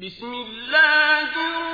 بسم الله الرحمن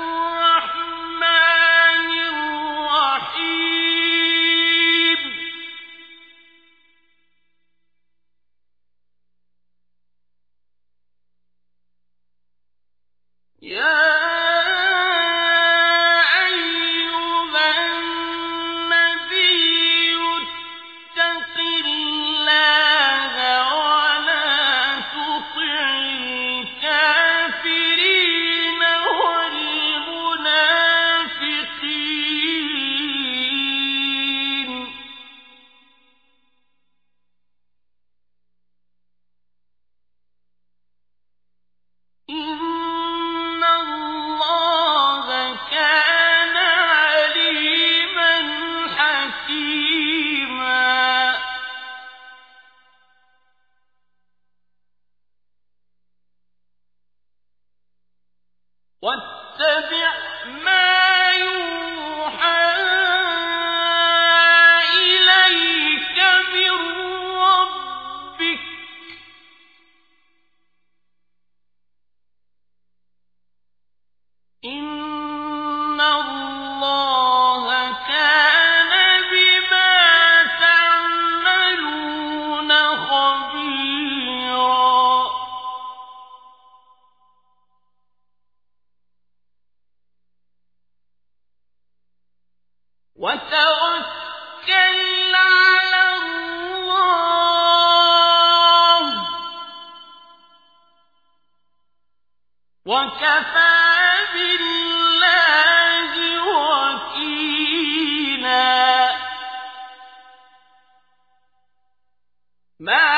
ما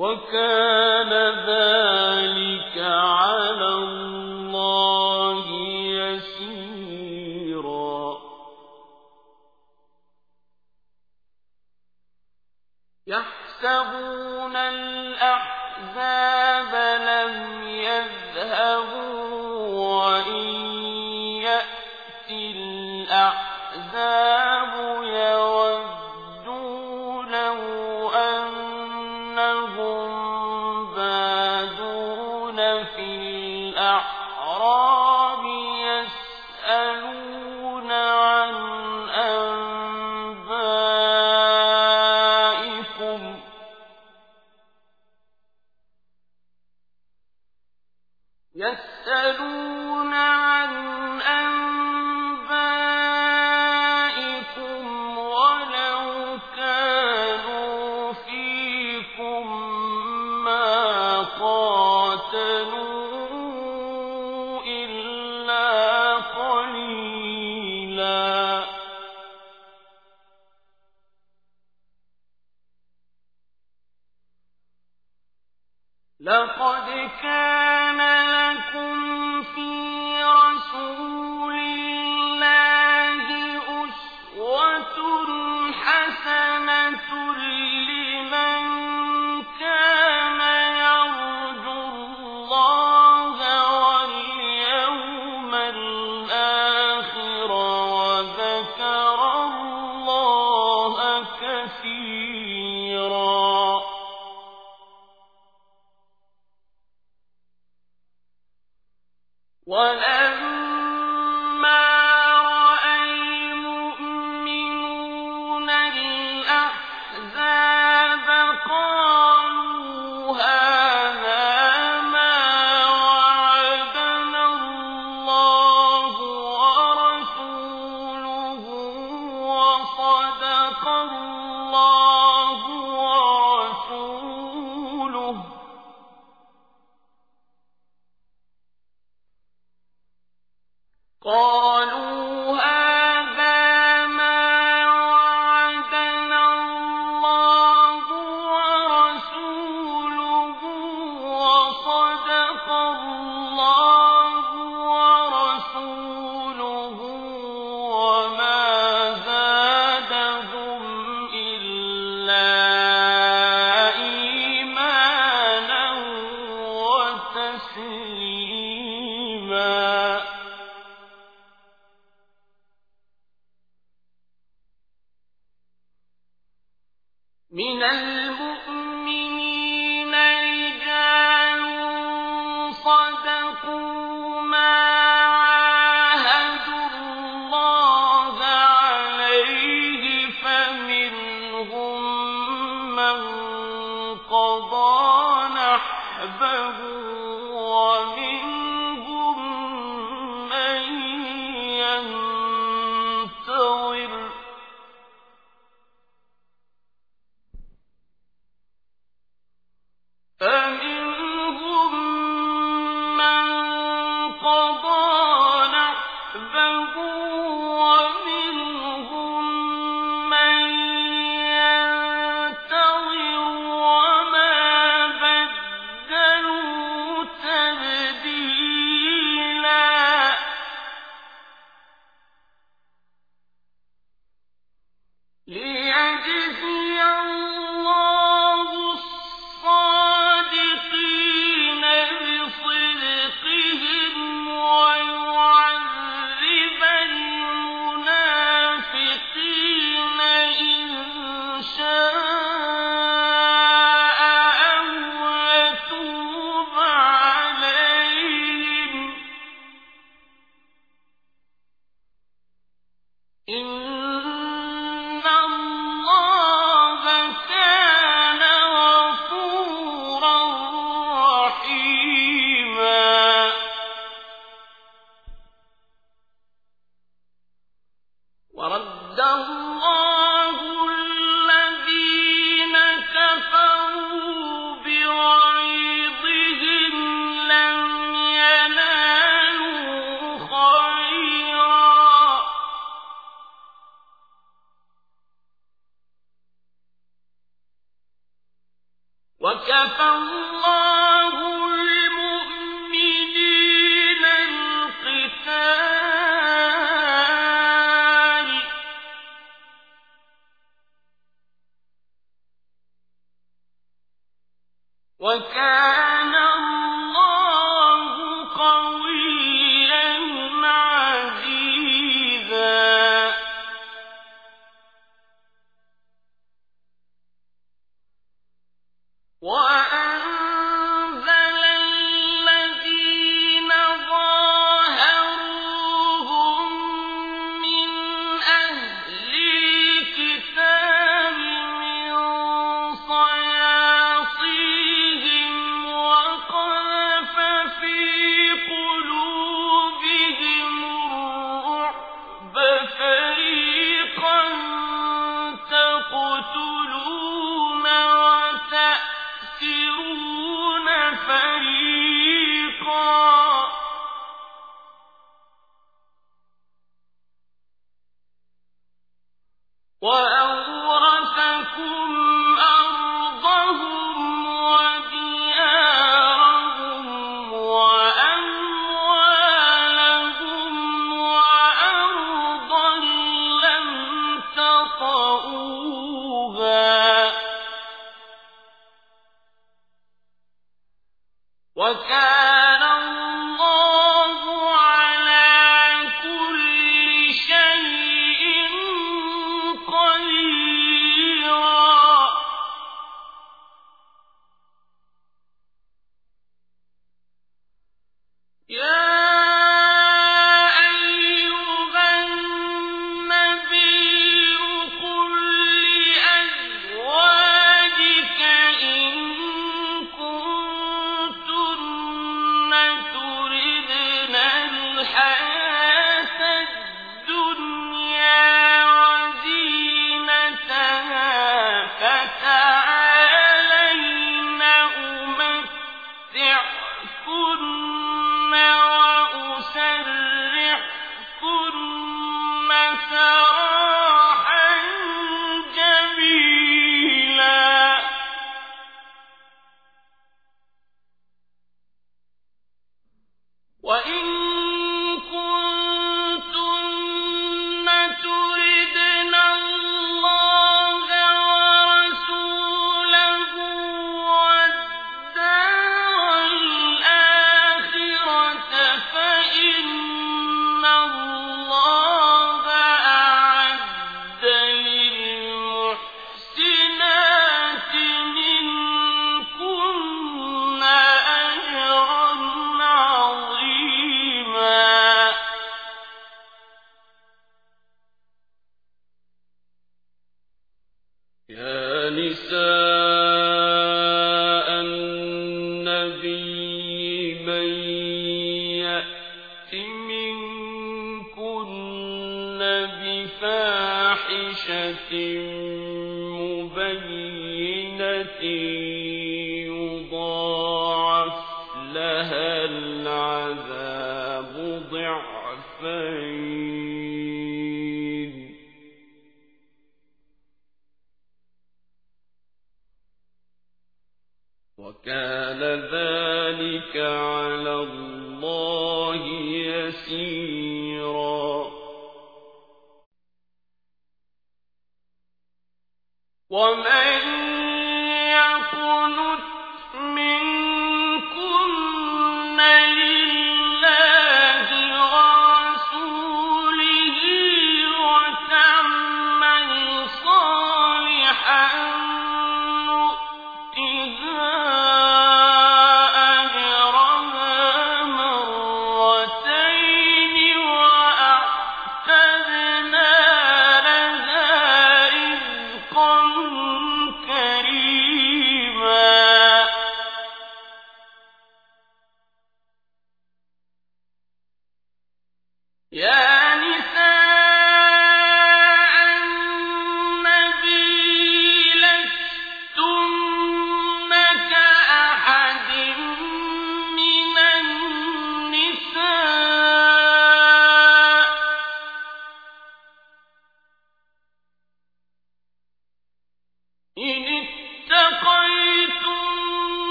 وكان ولما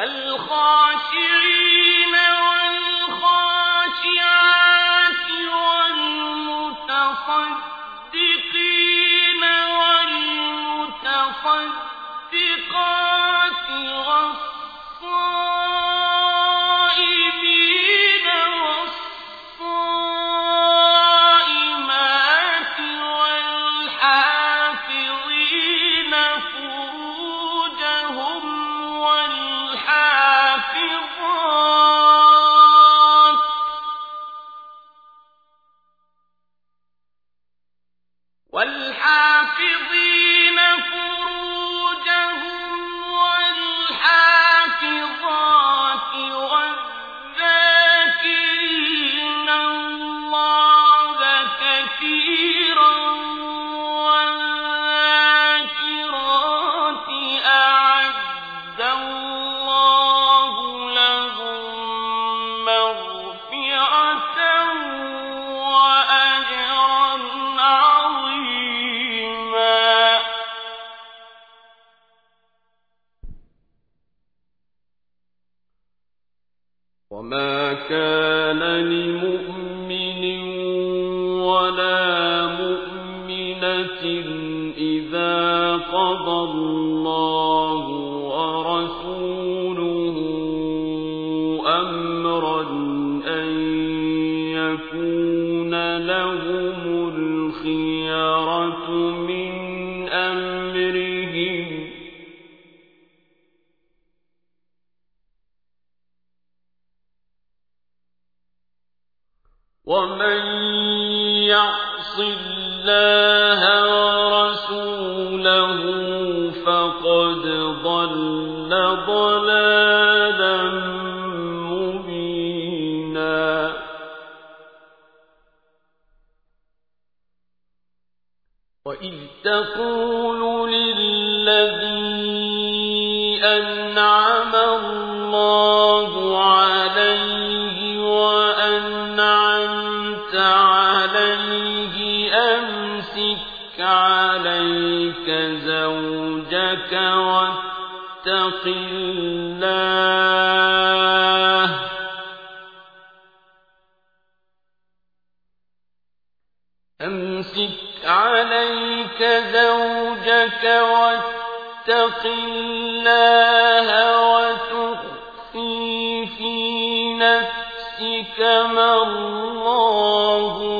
والخاشعين يعص الله ورسوله فقد ضل ضلالا مبينا. وإذ تقول عليك زوجك واتق الله. أمسك عليك زوجك واتق الله وتخفي في نفسك ما الله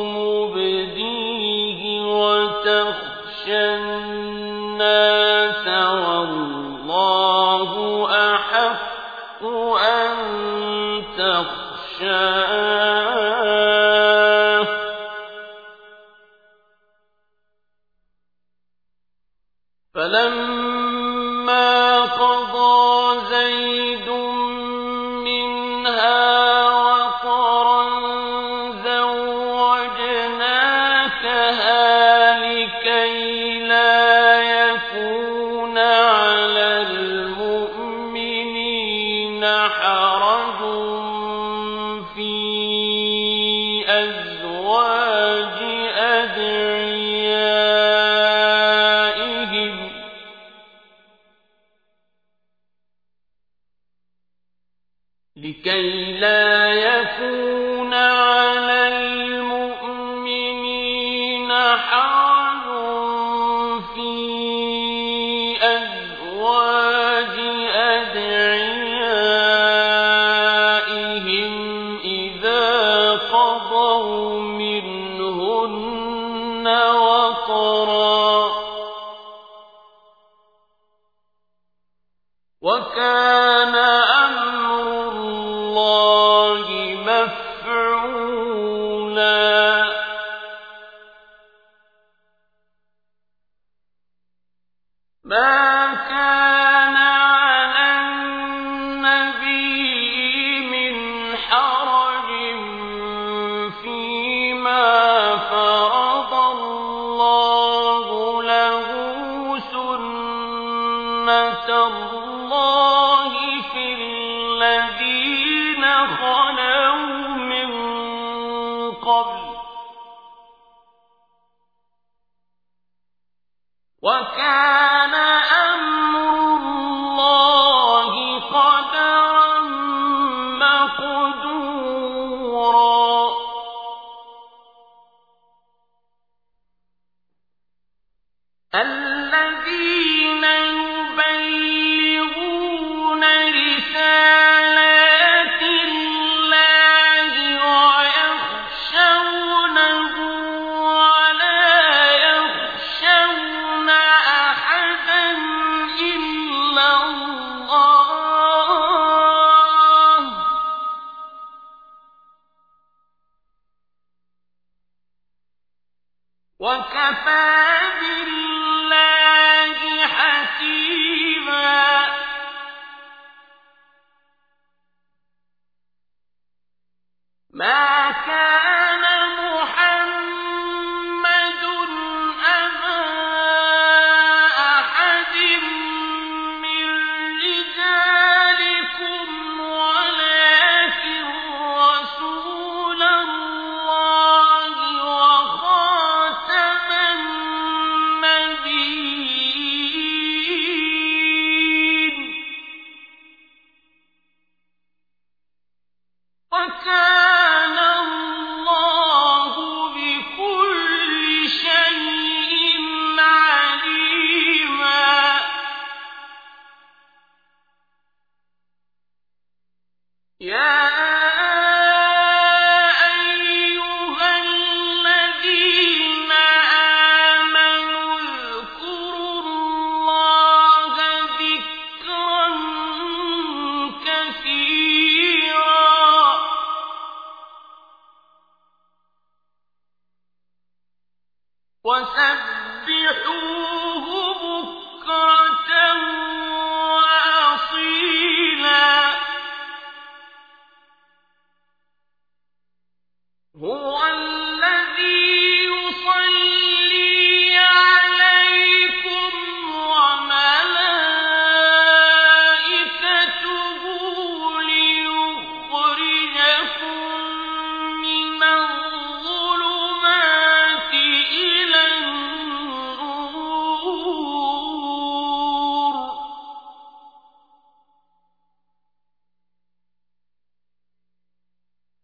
لكي لا يكون وكفى بالله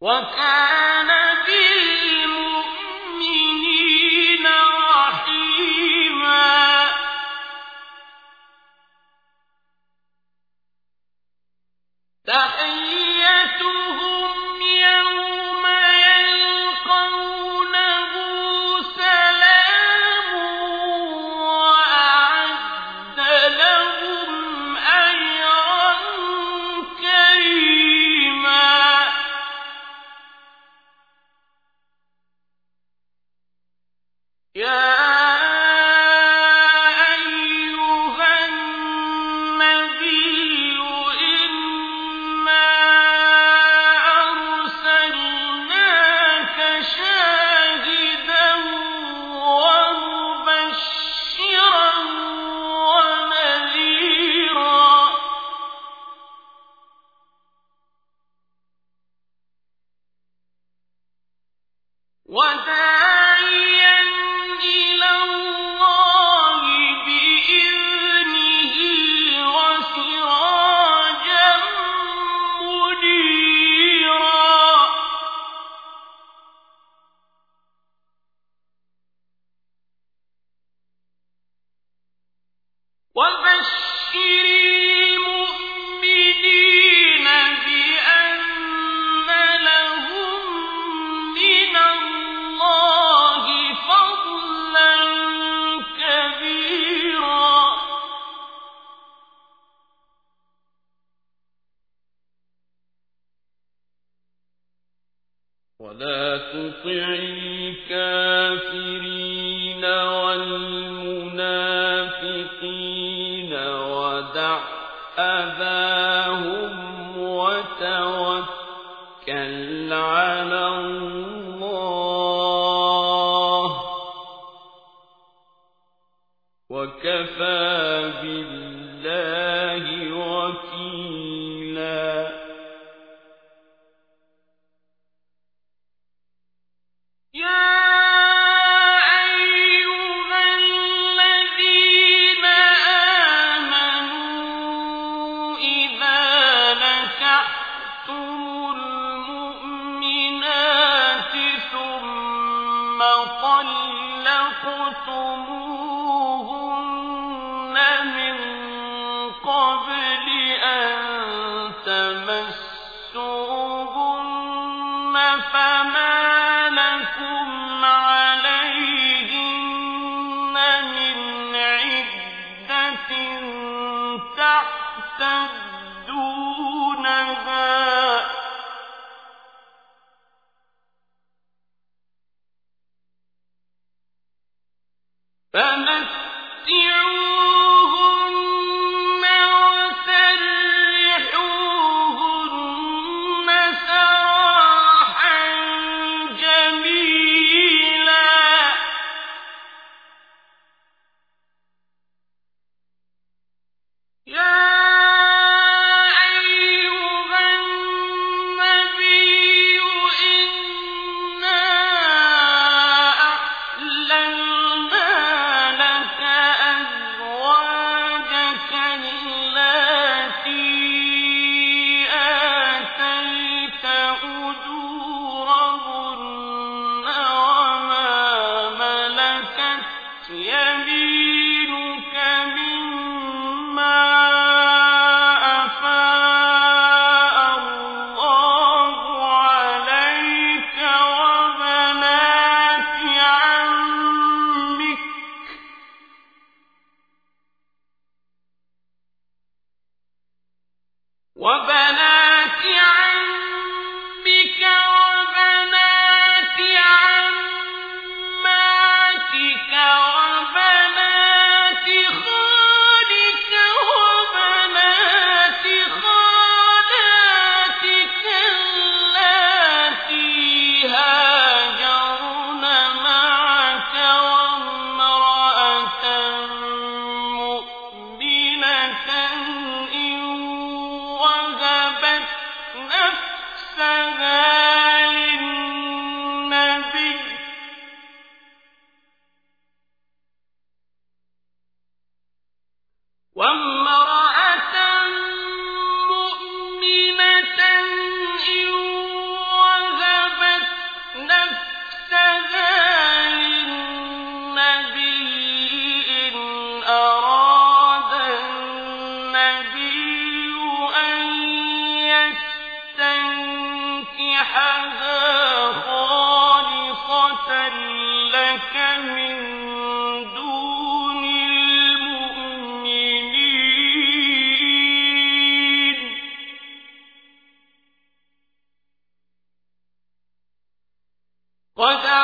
وكان تطع الكافرين والمنافقين ودع ¡Cuánta!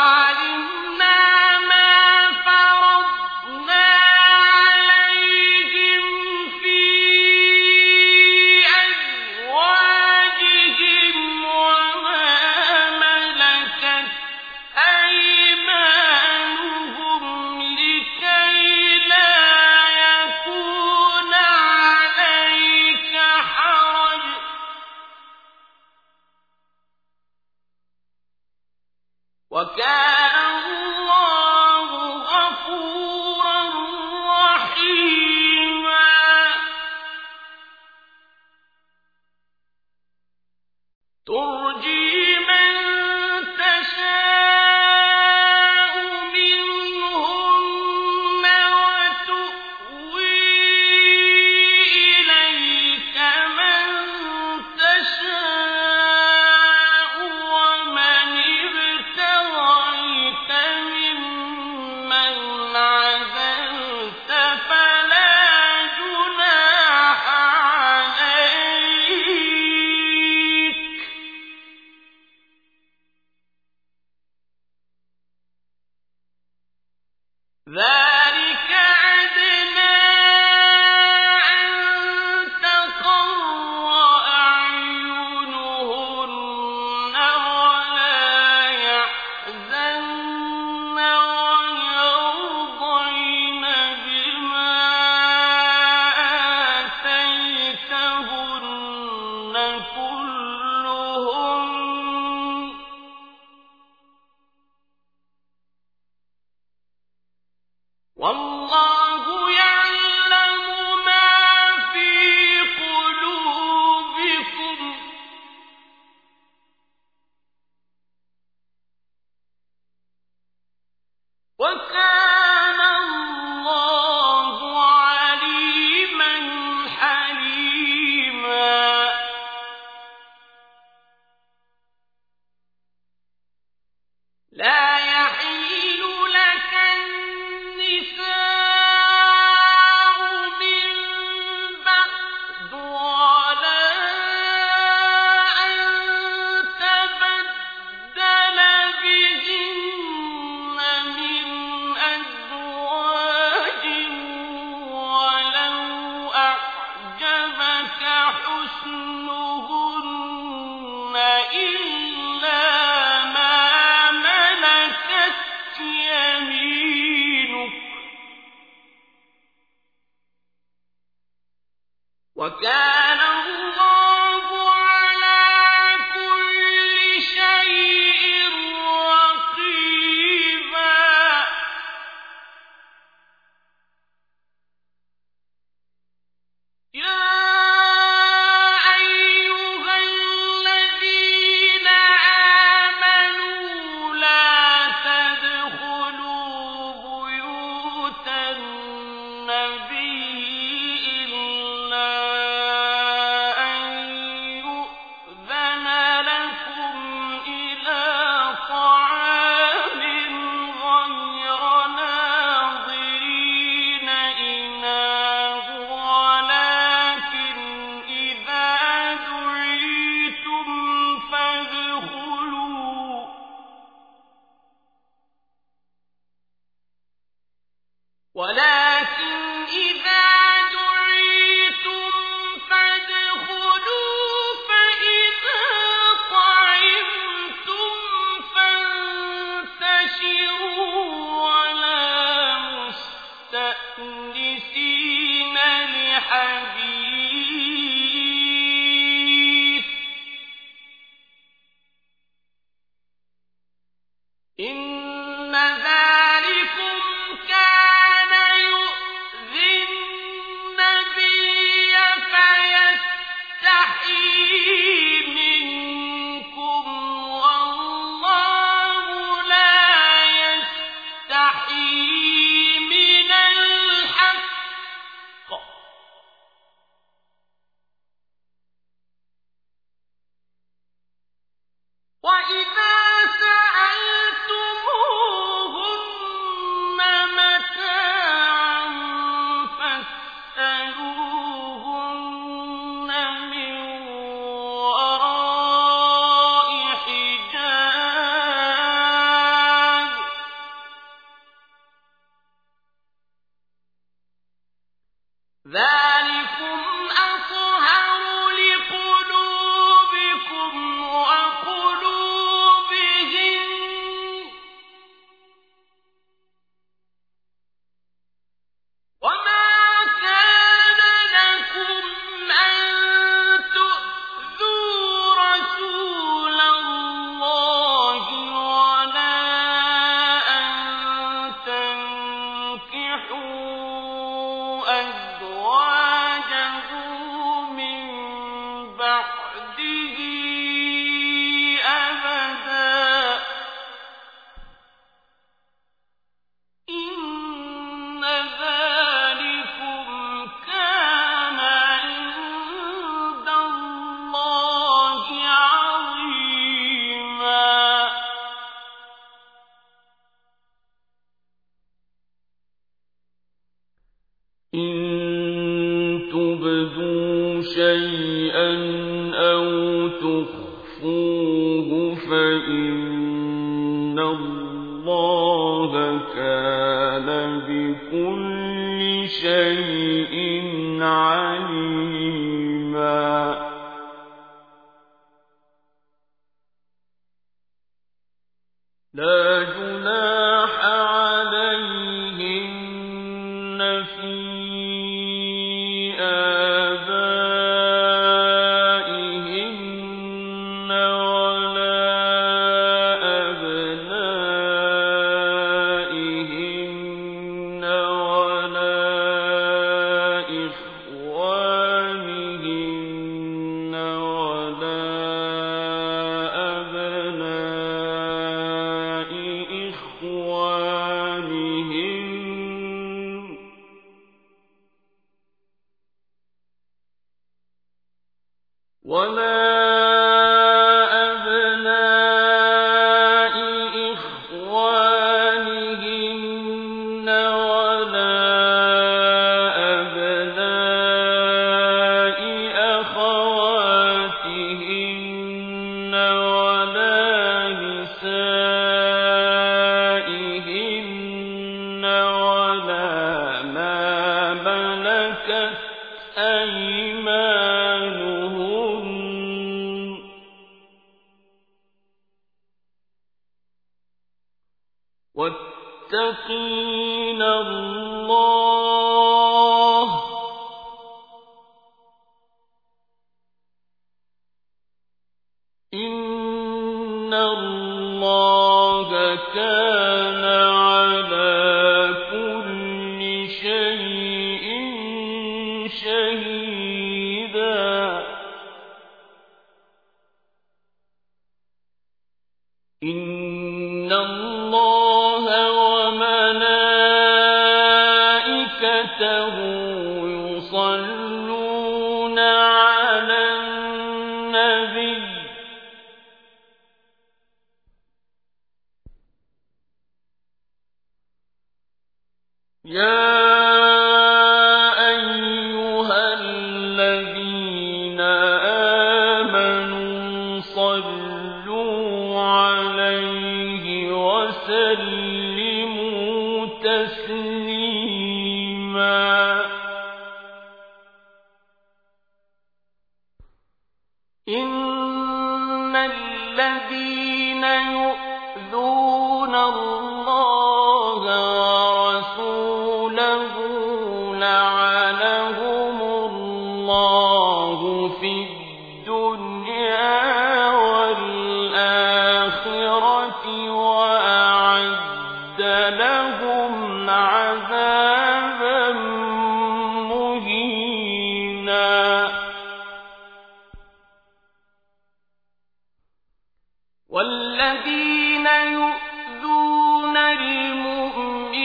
والذين يؤذون المؤمنين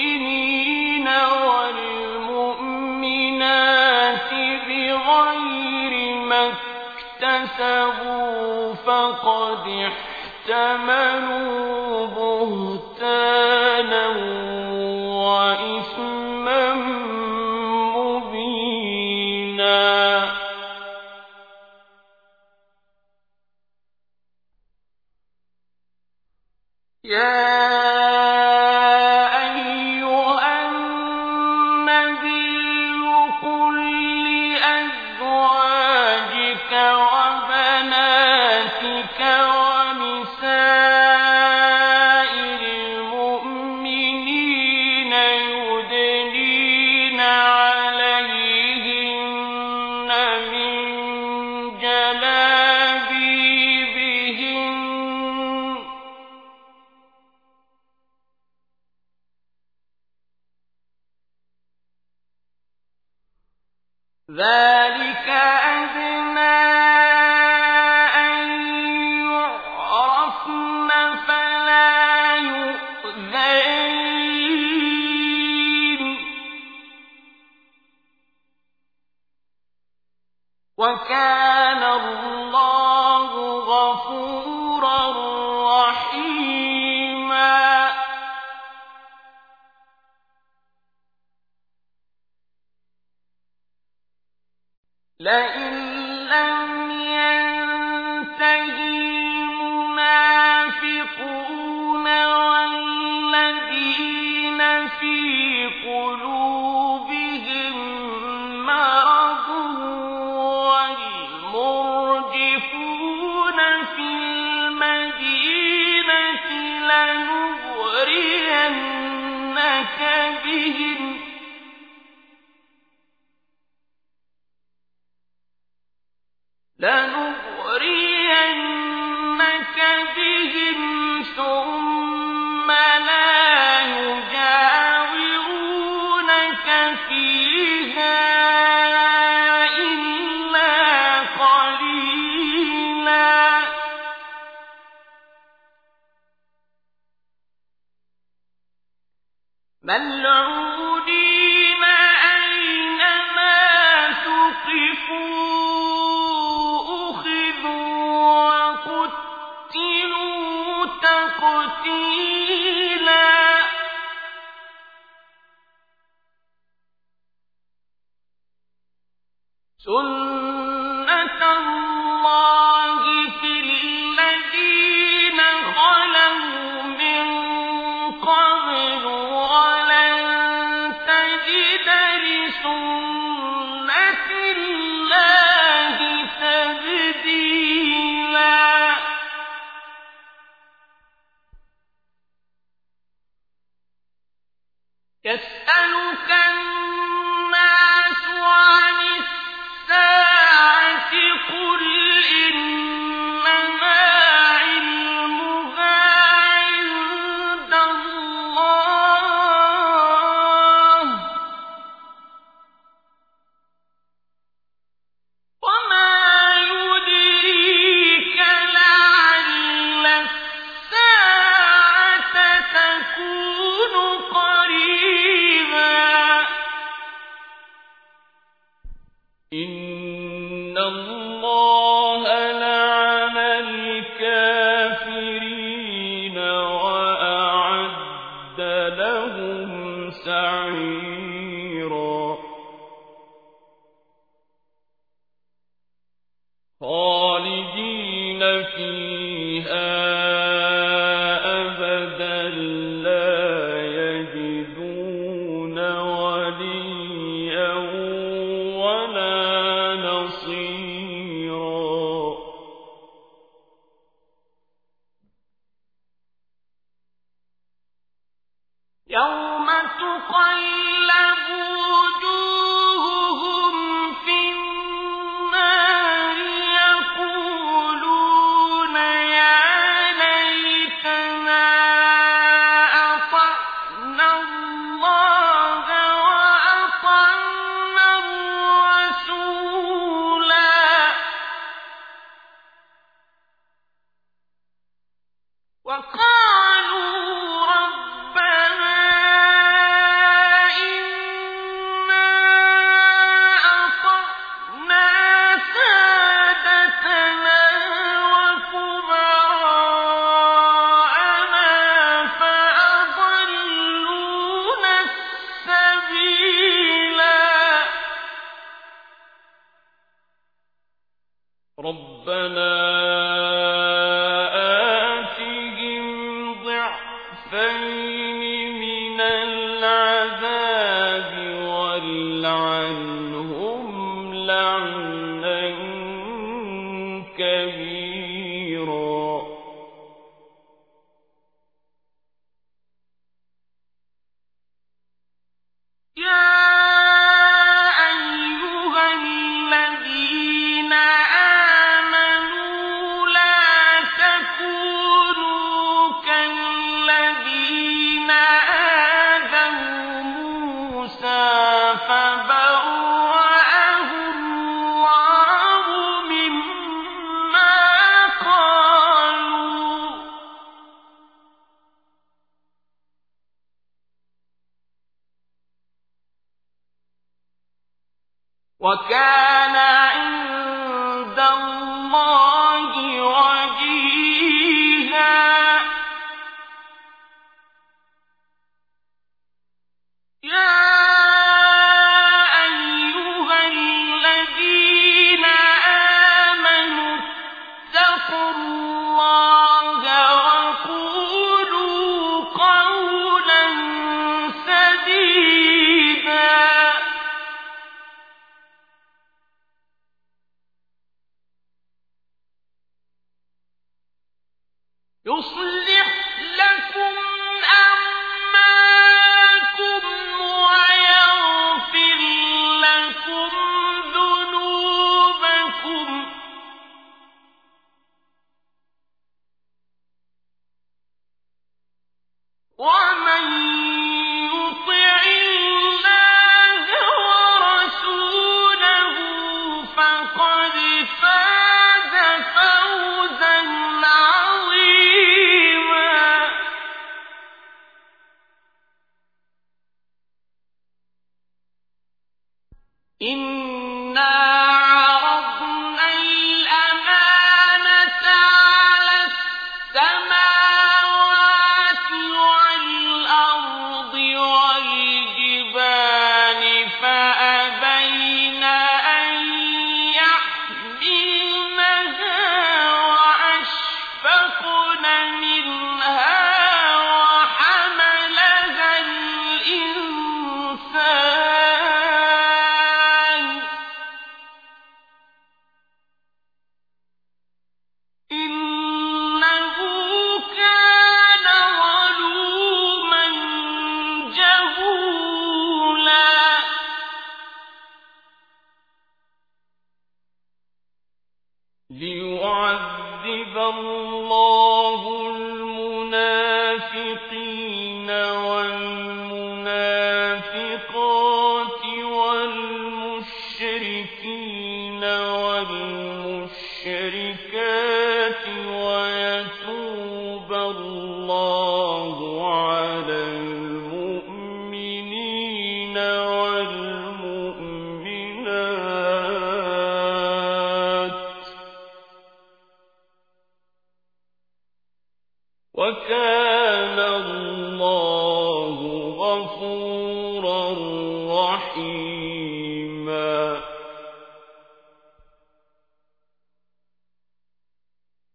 والمؤمنات بغير ما اكتسبوا فقد احتملوا فِي